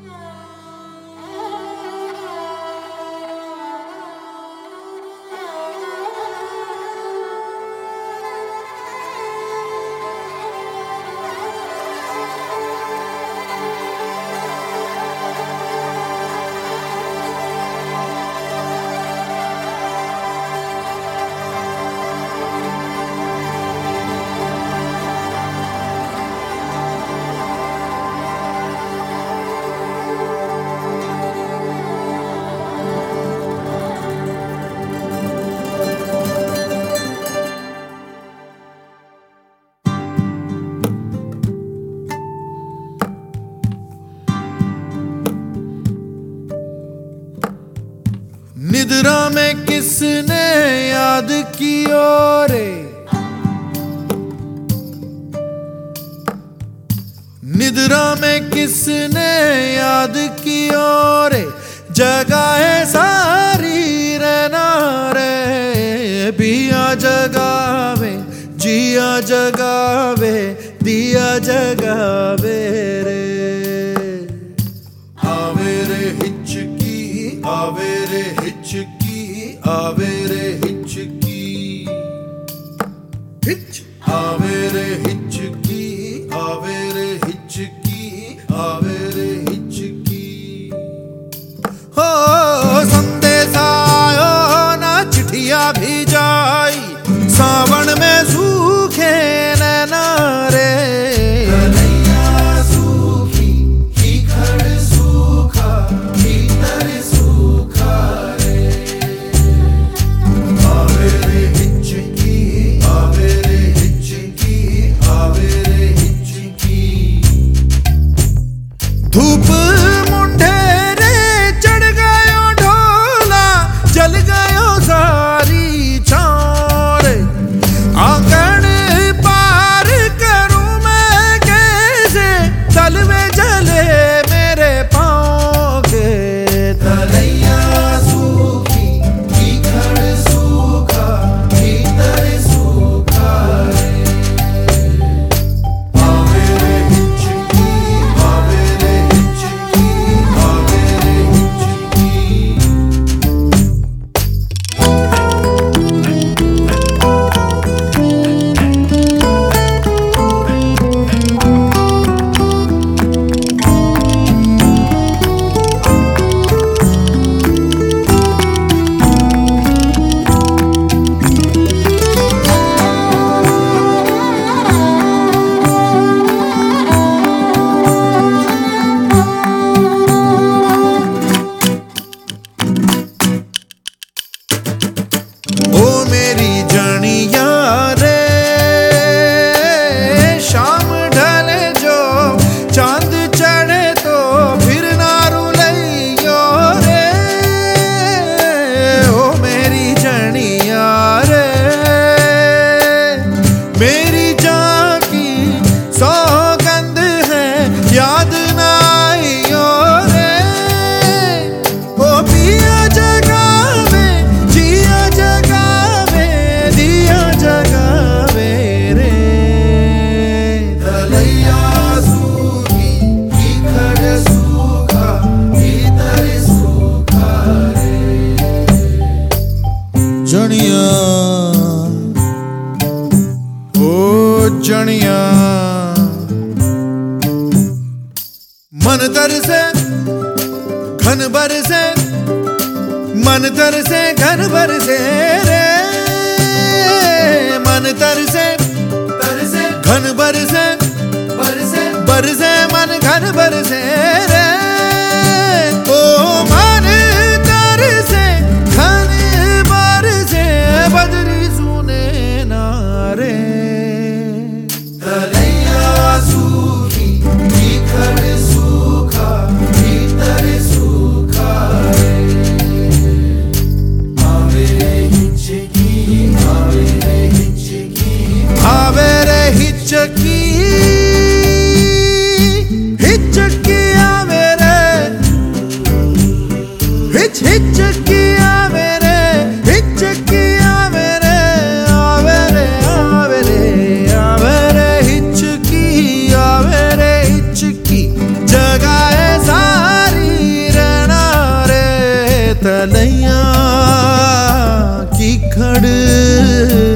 Yeah. हमें किसने याद कियो रे निद्रा में किसने याद कियो रे जगह सारी रहना रे, पिया जगावे, जिया जगावे, दिया जगावे रे। आवे रे हिचकी, आवे रे हिचकी। आवे रे हिचकी। हिच? आवे Tu. मन दर से घन बर से मन दर से घन भर से रे। मन तर से घन बर से बर से मन घन भर से। हिचकी हिचकिया मेरे हिच हिचकिया मेरे हिचकिया मेरे आवेरे आवेरे आवेरे हिचकी आवेरे हिचकी। जगाए सारी रहना रे, तलैया की खड़।